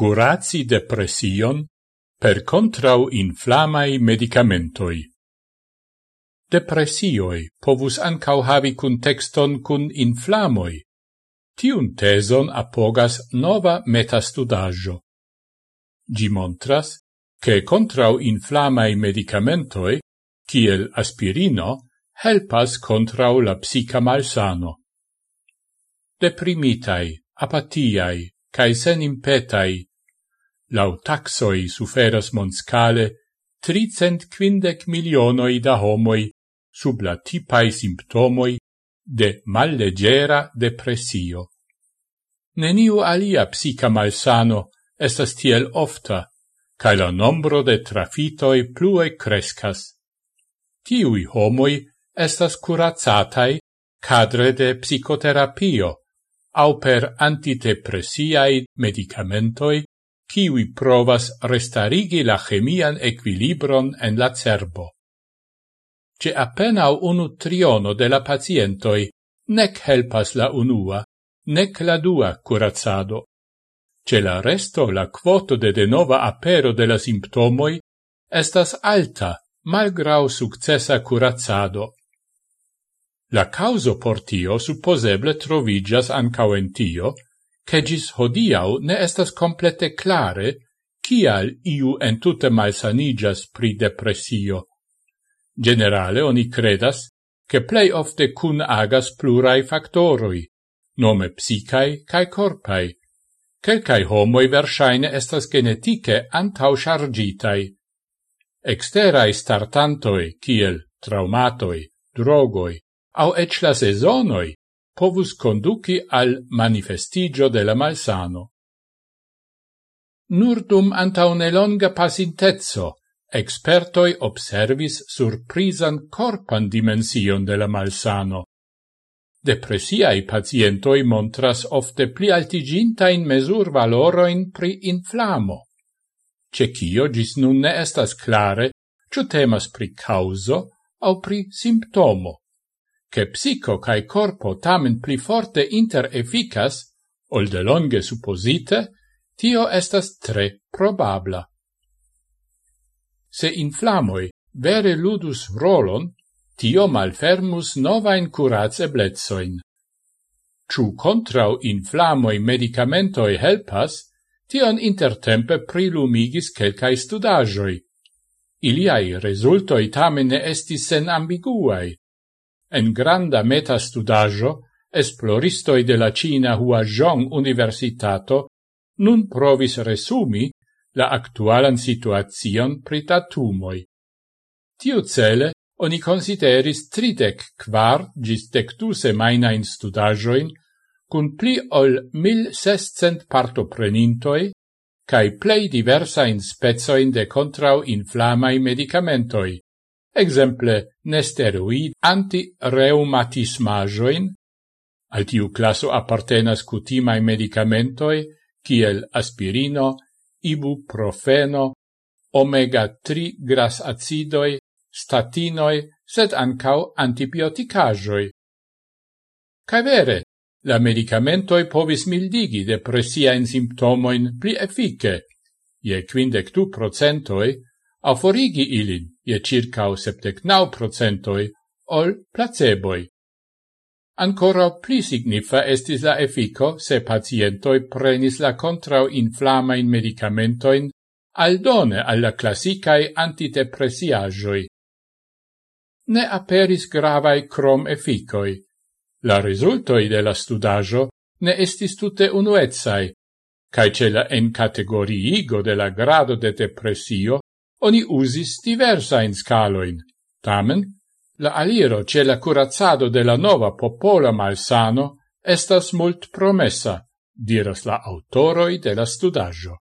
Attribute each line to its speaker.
Speaker 1: curaci depression per contrau inflamai medicamentoi. Depressioi povus ancau havi contexton cun inflamoi. Tiun teson apogas nova metastudaggio. Gi montras che contrau inflamai medicamentoi, kiel aspirino, helpas contrau la psica malsano. Deprimitai, apatiai, cae sen impetai lau taxoi suferas monscale tricent quindec milionoi da homoi sub la tipai simptomoi de mallegera depressio. Neniu alia psica malsano estas tiel ofta, cae la nombro de trafitoi plue crescas. Tiui homoi estas curazatai cadre de psicoterapio au per antidepressiai medicamentoi kiwi provas restarigi la chemian equilibron en la cerbo. Ce appena unu triono de la pacientoi nec helpas la unua, nec la dua curazzado. Ce la resto la quoto de denova apero de la simptomoi estas alta, malgrau successa curazzado. La causo por tio supposeble trovigas ancao en tio, che gis hodiau ne estas complete clare kial iu entute malsanigas pri depresio. Generale oni credas che plei ofte cun agas plurai factoroi, nome psicae cae corpai. Quelcae homoi versaine estas genetike antau chargitai. Exterae startantoi, kiel traumatoi, drogoi, au ec la sezonoi, povus conduci al manifestigio de la malsano. Nur dum antaune longa pasintezzo, expertoi observis surprisan corpan dimension de la malsano. Depressiai pacientoi montras ofte pli altigintain mesur valoroin pri inflamo. Cecio gis nun ne estas clare, ciu temas pri causo au pri simptomo che psico cae corpo tamen pli forte inter efficas, ol de longe supposite, tio estas tre probabla. Se inflamoi vere ludus rolon, tio malfermus novain curac eblezoin. Ciu contrau inflamoi medicamentoi helpas, tion intertempe prilumigis quelcae studagioi. Iliai resultoi tamen estis sen ambiguai, en granda meta esploristoi de la Cina Huazhong Universitato nun provis resumi la actualan situazion pritatumoi. Tiu cele oni consideris tridec quar gis dectu semainain studagioin cun pli ol 1600 partoprenintoi cae plei diversain spezoin de contrau inflamai medicamentoi exemple nesteruit anti-reumatismajoin, al tiu classo appartenas cutimae medicamentoi, kiel aspirino, ibuprofeno, omega-3 gras acidoi, statinoi, sed ancau antibioticajoi. Cai vere, la medicamentoi povis mildigi depressiaen simptomoin pli effice, je quindec du procentoi aforigi ilin je circau 79 procentoi ol placeboi. Ancora pli signifa estis la effico se pacientoi prenis la contrauinflamain medicamentoin aldone alla classicae antidepressiagioi. Ne aperis gravae crom efficoi. La resultoi de la studaggio ne estis tutte unuezai, cae ce la encategoriigo de la grado de depressio oni usis diversain scaloin. Tamen, la aliro ce la curazzado de la nova popola malsano estas mult promessa, diras la autoroi de la studaggio.